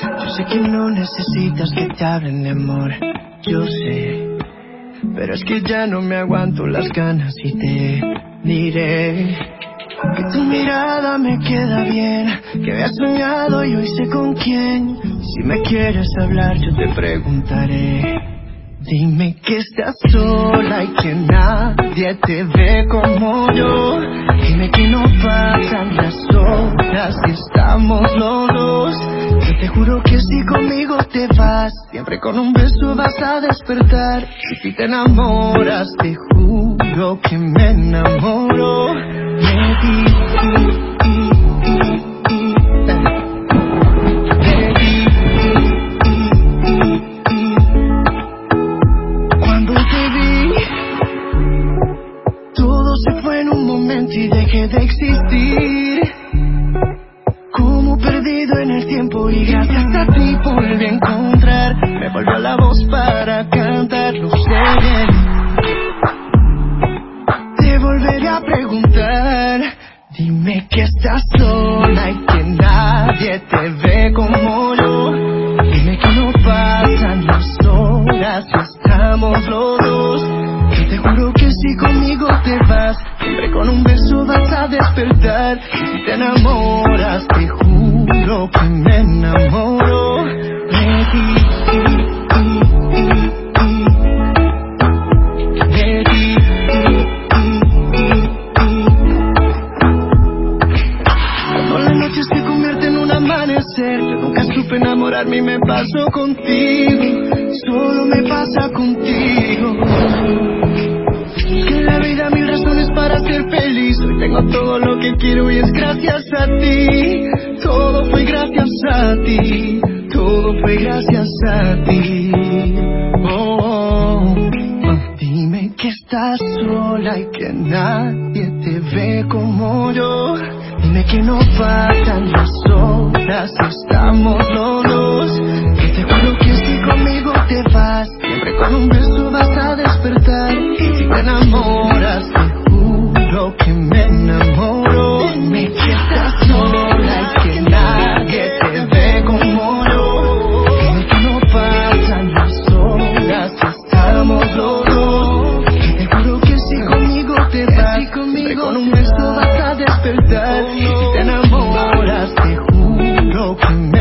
Yo sé que no necesitas que te hablen de amor, yo sé. Pero es que ya no me aguanto las ganas y te diré que tu mirada me queda bien, que había soñado y hoy sé con quién. Si me quieres hablar yo te preguntaré. Dime que estás sola y que nadie te ve como yo. Dime que no pasan las horas y estamos los. Yo te juro que si conmigo te vas, siempre con un beso vas a despertar. Y si te enamoras, te juro que me enamoro de ti. De existir. Como perdido en el tiempo y gracias a ti volví a encontrar. Me volvió la voz para cantar, sé bien. Te volveré a preguntar. Dime que estás sola y que nadie te ve como yo. Conmigo te vas, siempre con un beso vas a despertar. Si te enamoras, te juro que me enamoro de ti. yo nunca supe enamorarme y me pasó contigo. Todo lo que quiero y es gracias a ti. Todo fue gracias a ti. Todo fue gracias a ti. Oh. oh. Ah, dime que estás sola y que nadie te ve como yo. Dime que no faltan las horas, estamos los un beso vas a despertar. Oh, y si te enamoras, te juro que me